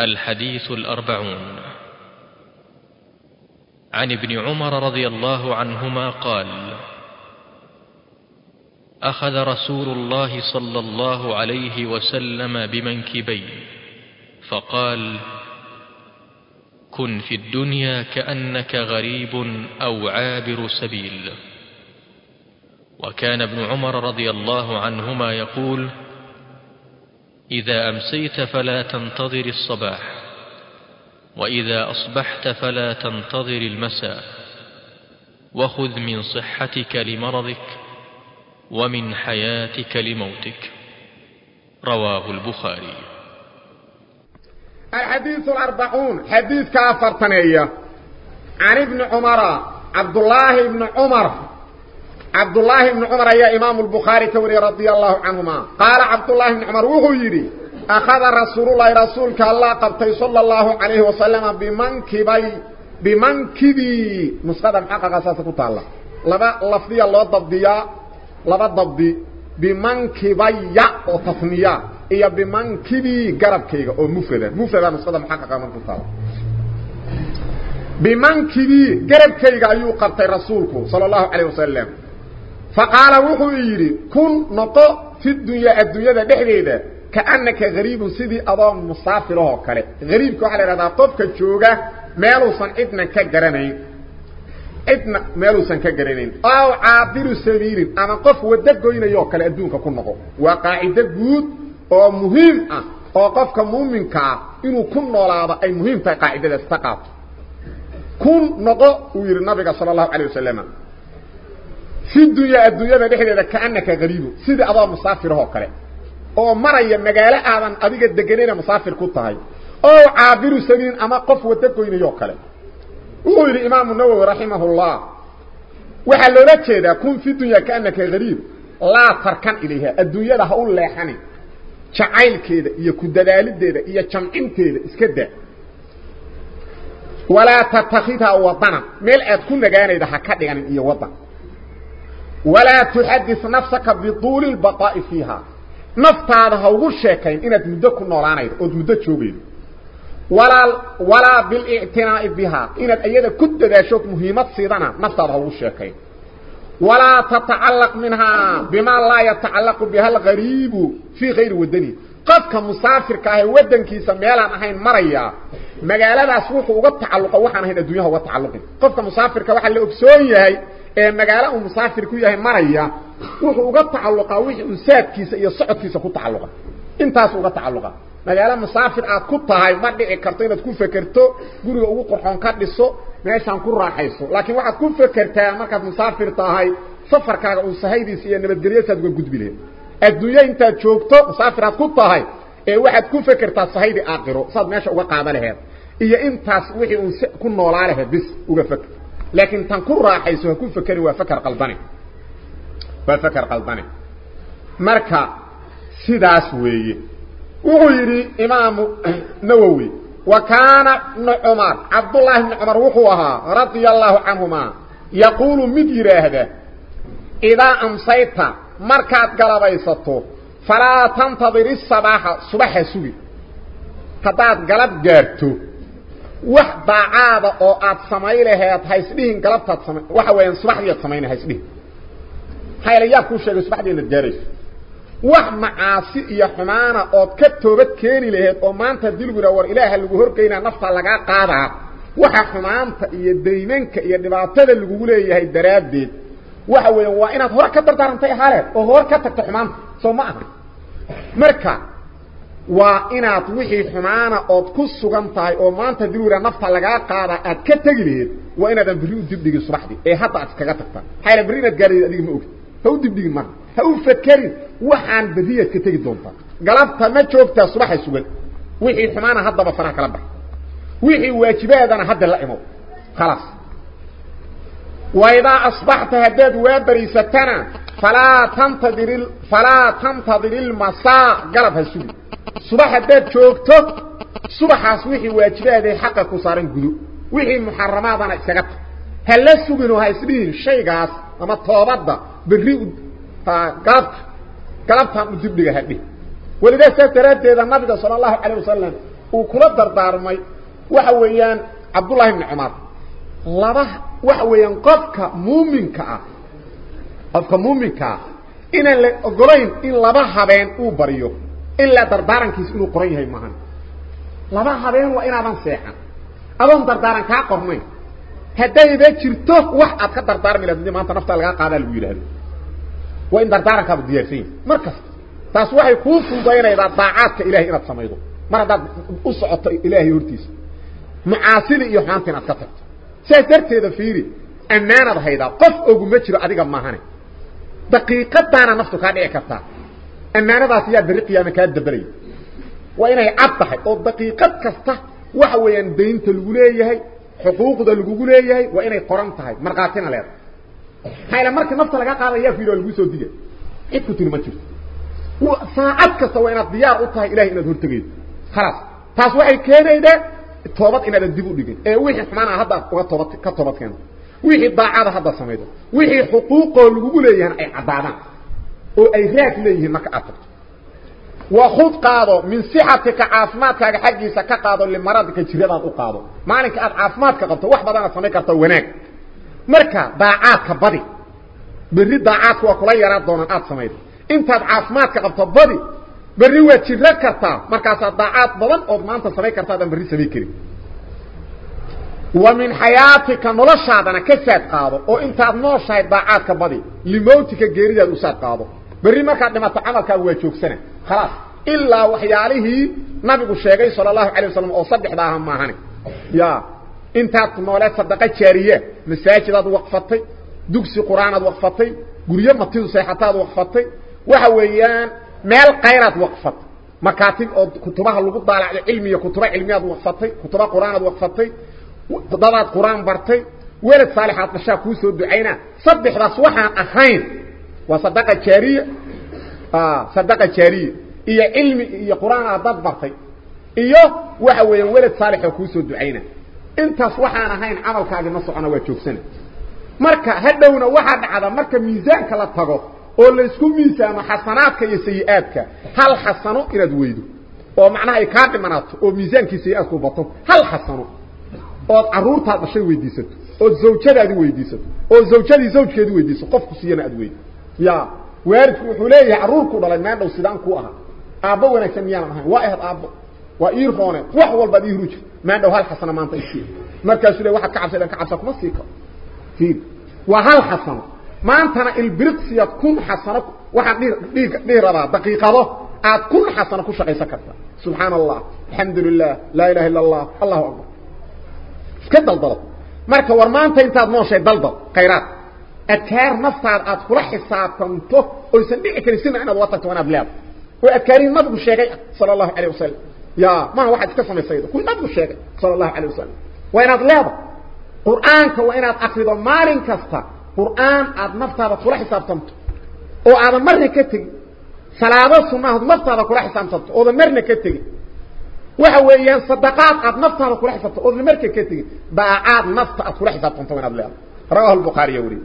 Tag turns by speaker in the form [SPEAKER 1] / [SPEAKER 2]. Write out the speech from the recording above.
[SPEAKER 1] الحديث الأربعون. عن ابن عمر رضي الله عنهما قال أخذ رسول الله صلى الله عليه وسلم بمنكبي فقال كن في الدنيا كأنك غريب أو عابر سبيل. وكان ابن عمر رضي الله عنهما يقول إذا أمسيت فلا تنتظر الصباح وإذا أصبحت فلا تنتظر المساء. وخذ من صحتك لمرضك ومن حياتك لموتك. رواه البخاري.
[SPEAKER 2] الحديث الأربعون حديث كافر تنية. عن ابن عمر عبد الله بن عمر عبد الله بن عمر يا إمام البخاري كوري رضي الله عنهما. قال عبد الله بن عمر وهو يري أخذ رسول الله رسولك الله قبطي صلى الله عليه وسلم بمنكبي بمنكبي. نسخة محقق أساسة تعالى لبا لفظية الله ضبطية لبا ضبطي. بمنكبي وتصنية إيا بمنكبي قرب كيغا أو مفردة. مفردة نسخة محقق من تعالى بمنكبي قرب كيغا أيو قبطي رسولك صلى الله عليه وسلم. فقال وحو يري كن نقو في الدنيا الدنيا دحديده كأنك غريب سيدي أضام مسافر أو غريب كو على ردا قفك جوغا ميلو سن ادنا كغرانين ادنا ميلو سن كغرانين أو عابر سبيل. اما قف ودا غوينيو كله ادونك كو نقو وقاعدة غود أو مهم أه. muuminka inuu ku noolaado ay muhiim tahay qaacidada istaqaad kun noqo uu yiri nabiga sallallahu alayhi wasallam في الدنيا الدنيا دخلنا كأنك غريب سيدي أبا مسافر هو كره أو مريا مغاله اادن اديك دغنينا مسافر كنتهي أو عابر سنين أما قف وتكوين يو كره هو يري النووي رحمه الله. وحلو لا جيدا كون في الدنيا كأنك غريب لا تركن إليها. الدنيا له لهن جعيل كده يا كدلاليده يا جمعنتيده اسكدا ولا تتخذها وطنا. ملئت كنا جانيده حكا دغان يا وطن. ولا تحدث نفسك بطول البقاء فيها. نفتاده هوغو شيكين انك مدة كنولانيد أو مدة جوغين ولا ولا بالإعتناء بها. انك ايده كنت داشوك مهمة سيدنا نفتاده هوغو شيكين. ولا تتعلق منها بما لا يتعلق بها الغريب في غير ودني. قفك مسافر كاه ودنكيسا ميلان اهين مريا. magaaladaas wuxuu uga tacalluqa waxaan ahayn adduunyaha uga tacalluqin qofka musaafirka waxa la ogsoon yahay ee magaalo uu musaafir ku yahay maraya wuxuu uga tacalluqa wixii uu saadkiisa iyo socodkiisa ku tacalluqa intaas uga tacalluqa magaalo musaafir aad ku tahay ma dhici karto inaad ku fekerto guriga ugu qurxoon ka dhiso meeshaan ku raaxayso laakiin waxaad ku fekertaa markaad musaafir tahay safarkaaga uu sahaydiisa iyo nabadgelyadaad uga gudbi lahayd adduunyo intaad joogto musaafir aad ku tahay ee waxaad ku fekertaa sahaydi aakhiro saad meesha uga qaada lahayd iyo intaas wixii uu ku noolaa lahayd bis uga feker لكن تنكر راح سوى كون فكري وفكر قلباني. وفكر قلباني. مركا سيداس ويهي وغيري إمام نووي. وكان ابن عمر عبد الله بن عمر وخوها رضي الله عنهما يقول مدير هذا إذا أمسيت مركات قلبي ستو فلا تنتظر الصباح صباح سوي. قطعت قلب قارتو wax baacaada oo aad samay lahayd haysdhihin galabtaad samay waxa weeyaan subaxdii aad samayna haysdhihin haylayaa ku sheegay subaxdii inaad gaarayso wax macaasi iyo xumaana ood ka toobad keeni lahayd oo maanta dilgura war ilaaha lagu horgeynaa nafta lagaa qaadaa waxa xumaanta iyo daymanka iyo dhibaatada lagugu leeyahay daraaddeed waxa weeyaan waa inaad hore ka dardaarantay haaleed oo hore ka tagto xumaanta soo ma aha marka waa inaad wixii xumaana ood ku sugan tahay oo maanta dilwira nafta lagaa qaada aad ka tegi lahayd waa inaadan berri u dibdhigin subaxdii ee hadda aad iskaga tagtaa hayla berri inaad gaarayd adiga ma ogid ha u dibdhigin marka ha u fakerin waxaan berriyaad ka tegi doontaa galabta ma joogtaa subaxa sugan wixii xumaana haddaba faraha kala bax wixii waajibaadana hadda la imow khalaas وإذا أصبحت هداد وابريستنا فلا تنتظر ال... فلا تنتظر المساء صباح هداد شوكتو صباح أصوحي واجبات حقك صارن قدو وحي محرمات أنا إساقت هل لا سوغنو هايسبين شيء قاس؟ أما الطوابات بالريء قلبت قلبت مدبدك هدي. ولذا سترد إذا النبي صلى الله عليه وسلم weeyaan cabdullahi ibni cumar laba waxa weeyaan qofka muuminka ah qofka muuminka ah inaan la ogolayn in laba habeen uu baryo إلا دردارن كيس إنو قرن هاي مهان. لابا هبين وإنا بان سيحان. أبان دردارن كا قهمين هداي بيه چرتوه وحاد كا دردارن لازمين مهان تنفتا لغا قادا الويران وإن دردارن كا بديرسين مركز. تاسوحي كوفو بينا إذا داعات كا إلهي إنا تسميضو مرادا أسعط إلهي يرتيس معاصين إيو أتكتب سيسرت هذا فيري. أنانا بهيدا. قف أقومت شلو أدقا مهاني. دقيقتان نفتو كان إيكتا أمانه ذاتي يدرق يا مكاد دبري. وإن هي عطح أو دقيقة كسته وحو يندين تلقوليه هاي حقوق دلقوليه هاي وإن هي قرمت هاي مرقاتين الهاتف هاي لما مركز نفس لقاء قال إياه فيلو الويسو دي إكو تنو مجرس وساعد كسته وإن الضيار قطه إلهي إنه ترتقيد خلاص. تاس وحي كينا إذا التوابط إنه لنزيبو لكين إيه ويحي سمعنا هدا كالتوابط كينا ويحي الضاعات هدا سميدا ويحي حقوق دلقوليه هاي يعني عبادان oo ay raag leeyihiin marka aad tagto وخذ قادو من صحتك عافماتك حقيسا كقادو لمرضك جيراداد u qaado maalinka aad caafimaadka qabto wax badan samay karto wanaag marka daacaadka badi bari daacaadku waa kula yaraa doonaan aad samaydo intaad caafimaadka qabto badi bari waa jira kartaa markaas daacaad badan oo maanta samay kartaa dan bari samay kari ومن حياتك نولشادنا كساد قادو oo intaad nooshahay daacaadka badi limowtika geeridaad u saad qaado bari marka dhimato amalka waa joogsana خلاص. إلا وحياله نبي الشيخي صلى الله عليه وسلم أو صدح داهم ماهني يا إنت نولاد صدقة جارية مساجد وقفتي دكسي قرآن وقفتي قرية مطيد سيحتاد وقفتي وحويان مال قيرات وقفت مكاتب أو كتبها اللي قد على علمية كتبها علمية وقفتي كتبها قرآن وقفتي ضبط قرآن برتي ولد صالحات مشاكو سود دعينا. صدح بس وصدقة جارية آه صدقة جارية iyo ilmi iyo quraan aad bartay iyo waxa weeyaan walad saalix oo ku soo duceyna intaas waxaan ahayn amalkaaga ma socona waa joogsan marka hadhowna waxa dhacda marka miisaanka la tago oo la isku miisaamo xasanaadka iyo sayi'aadka hal xasano inaad weydo oo macnaha ay ka dhimanaato oo miisaankiisa sayi'aadku bato hal xasano oo caruurta dhashay weydiisato oo zawjadaadi weydiisato oo zawjadii zawjkeedu weydiiso qofku siiyana aad weydo يا ويرك وحليه عرورك ودلمان دو سيدان كو أها. ابا وأنا كان يانا ماهن واه ابا وإير هون واخ ولبا دي روج. ما دو هل حسن ما انت شي مركا سيده واخ كعب سيدان كعب سكو مسيكا فيد وهل حسن. ما انت أنا البرت سي كون حسنك واخ دير دير دير دقيقة دو اد كون حسنك شقيسة كتا. سبحان الله. الحمد لله. لا إله إلا الله. الله أكبر. كدل ضرب مركا ورمانته انت نوشي دلدل. خيرات. Aad kula xisaabtanto oo isan dhici karin sina inaad waqti wanaad leedahay وأذكارين نبغ الشيخ صلى الله عليه وسلم. يا ما هو واحد كسم السيد كل نبغ الشيخ صلى الله عليه وسلم. وين أطلابه قرآنك وين أقرض مال كستا قرآن أد نفتها بكل حساب أو أد مرة كتج صلاة السنة نفتها بكل حساب تمت أو مرة كتج وحويان صدقات أد نفتها بكل حساب تمت أو مرة كتج باعات نفتها بكل حساب تمت وين أطلابه رواه البخاري يوري.